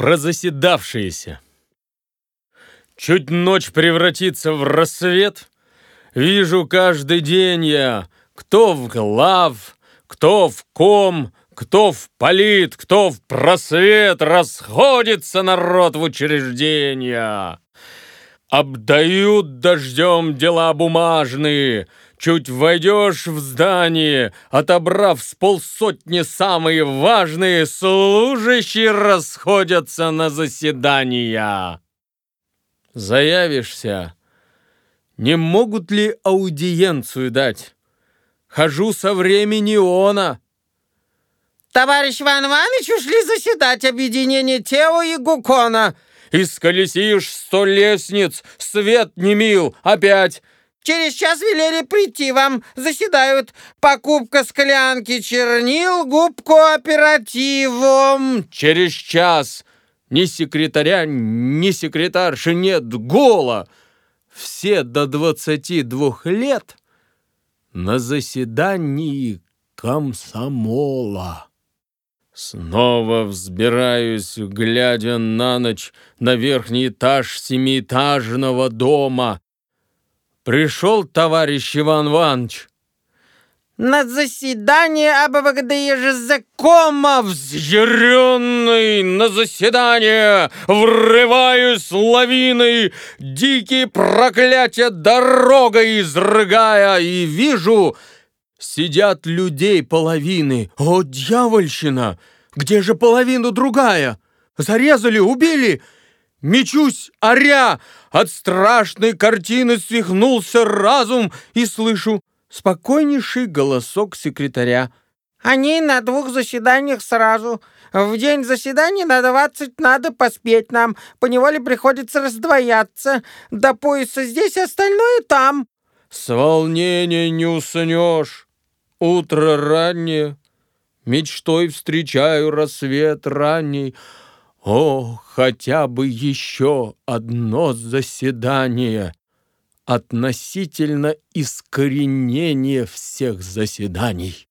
прозаседавшиеся. Чуть ночь превратится в рассвет, Вижу каждый день я, кто в глав, кто в ком, кто в полит, кто в просвет, Расходится народ в учреждения. Обдают дождем дела бумажные, Чуть войдешь в здание, отобрав с полсотни самые важные, служащие расходятся на заседания. Заявишься, не могут ли аудиенцию дать? Хожу со времени она. Товарищ Иван Иванович ушли заседать объединение Тео и Гукона. Исколесишь сто лестниц, свет не мил, опять Через час велели прийти вам. Заседают. Покупка склянки чернил губку оперативом. Через час. Ни секретаря, ни секретарши нет. Гола. Все до двадцати двух лет на заседании комсомола. Снова взбираюсь, глядя на ночь на верхний этаж семиэтажного дома. Пришел товарищ Иван Иванович. На заседание обвгдежзакома взъяренный на заседание врываюсь лавиной, дикие проклятия дорогой изрыгая, и вижу, сидят людей половины. О, дьявольщина! Где же половину другая? Зарезали, убили? Мечусь, оря, от страшной картины свихнулся разум и слышу спокойнейший голосок секретаря. «Они на двух заседаниях сразу. В день заседания на двадцать надо поспеть нам. Поневоле приходится раздвояться. До пояса здесь, остальное там». «С волнения не уснешь. Утро раннее. Мечтой встречаю рассвет ранний». О, хотя бы еще одно заседание относительно искоренения всех заседаний.